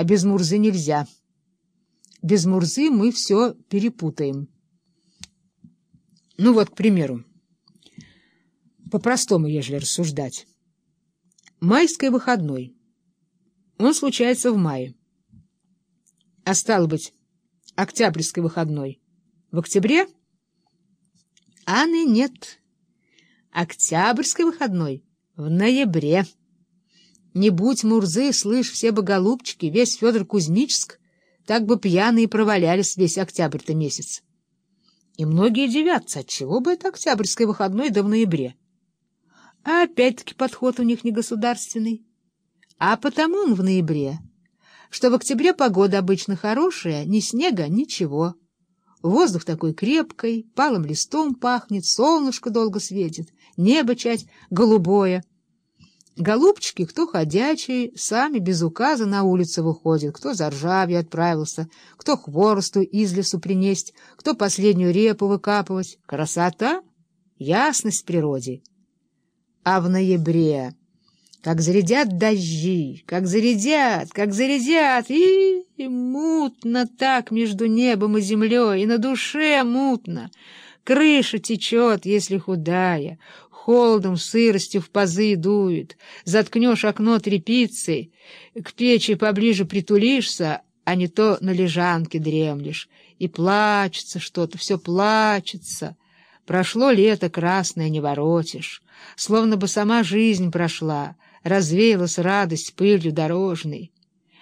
А без Мурзы нельзя. Без Мурзы мы все перепутаем. Ну вот, к примеру, по-простому, ежели рассуждать. Майский выходной. Он случается в мае. А стало быть, октябрьский выходной в октябре? А не нет. Октябрьский выходной в ноябре. Не будь Мурзы, слышь, все бы голубчики, весь Федор Кузьмичск, так бы пьяные провалялись весь октябрь-то месяц. И многие дивятся, отчего бы это октябрьский выходной да в ноябре. А опять-таки подход у них не государственный. А потому он в ноябре, что в октябре погода обычно хорошая, ни снега, ничего. Воздух такой крепкий, палым листом пахнет, солнышко долго светит, небо часть голубое — Голубчики, кто ходячий, сами без указа на улицу выходят, кто за ржавью отправился, кто хворосту из лесу принесть, кто последнюю репу выкапывать. Красота, ясность природе. А в ноябре, как зарядят дожди, как зарядят, как зарядят, и, и мутно так между небом и землей, и на душе мутно. Крыша течет, если худая, холодом, сыростью в пазы дует. Заткнешь окно тряпицей, к печи поближе притулишься, а не то на лежанке дремлешь. И плачется что-то, все плачется. Прошло лето красное, не воротишь. Словно бы сама жизнь прошла, развеялась радость пылью дорожной.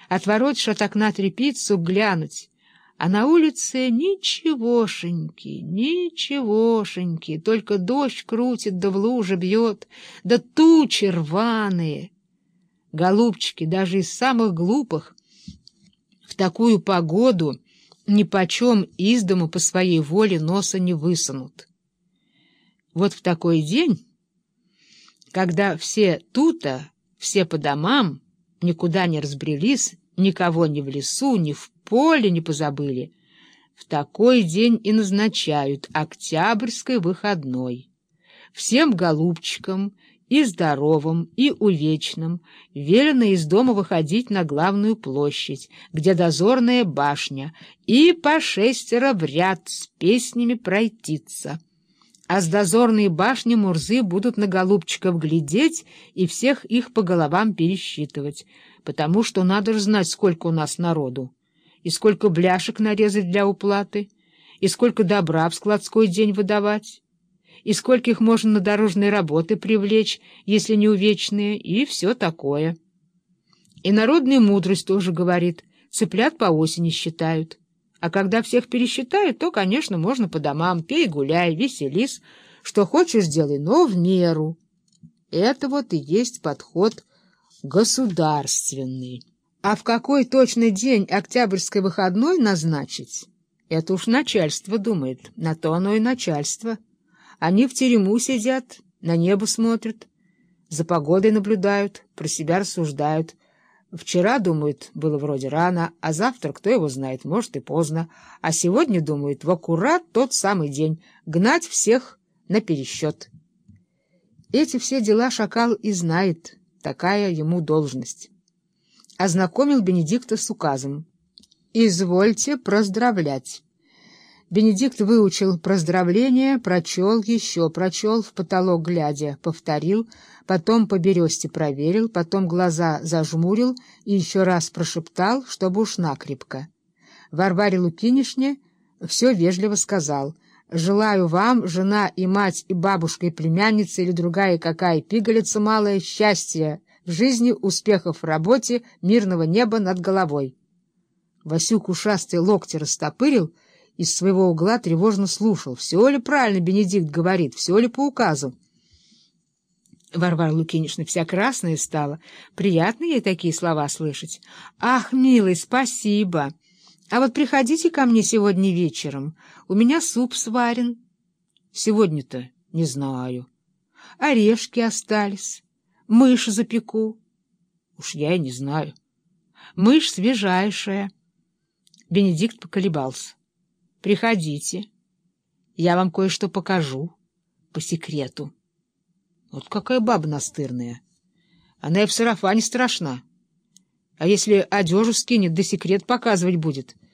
Отворотишь от окна трепицу глянуть, а на улице ничегошеньки, ничегошеньки, только дождь крутит, да в луже бьет, да тучи рваные. Голубчики, даже из самых глупых, в такую погоду нипочем из дому по своей воле носа не высунут. Вот в такой день, когда все тута, все по домам, никуда не разбрелись, никого ни в лесу, ни в поле не позабыли. В такой день и назначают октябрьской выходной. Всем голубчикам и здоровым, и увечным велено из дома выходить на главную площадь, где дозорная башня, и по шестеро в ряд с песнями пройтиться. А с дозорной башни Мурзы будут на голубчиков глядеть и всех их по головам пересчитывать, потому что надо же знать, сколько у нас народу и сколько бляшек нарезать для уплаты, и сколько добра в складской день выдавать, и сколько их можно на дорожные работы привлечь, если не увечные, и все такое. И народная мудрость тоже говорит, цыплят по осени считают. А когда всех пересчитают, то, конечно, можно по домам, пей, гуляй, веселись, что хочешь делай, но в меру. Это вот и есть подход государственный. А в какой точный день октябрьской выходной назначить? Это уж начальство думает, на то оно и начальство. Они в тюрьму сидят, на небо смотрят, за погодой наблюдают, про себя рассуждают. Вчера, думают, было вроде рано, а завтра, кто его знает, может и поздно. А сегодня, думают, в аккурат тот самый день, гнать всех на пересчет. Эти все дела шакал и знает, такая ему должность ознакомил Бенедикта с указом. «Извольте проздравлять». Бенедикт выучил проздравление, прочел еще, прочел в потолок глядя, повторил, потом по бересте проверил, потом глаза зажмурил и еще раз прошептал, чтобы уж накрепко. Варваре Лукинишне все вежливо сказал «Желаю вам, жена и мать, и бабушка, и племянница, или другая какая пигалица малая, счастья, в жизни, успехов в работе, мирного неба над головой. Васюк ушастый локти растопырил, из своего угла тревожно слушал. Все ли правильно Бенедикт говорит, все ли по указу? Варвара Лукинична вся красная стала. Приятно ей такие слова слышать. «Ах, милый, спасибо! А вот приходите ко мне сегодня вечером. У меня суп сварен». «Сегодня-то не знаю. Орешки остались». Мышь запеку. Уж я и не знаю. Мышь свежайшая. Бенедикт поколебался. Приходите. Я вам кое-что покажу. По секрету. Вот какая баба настырная. Она и в сарафане страшна. А если одежу скинет, да секрет показывать будет —